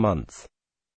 month.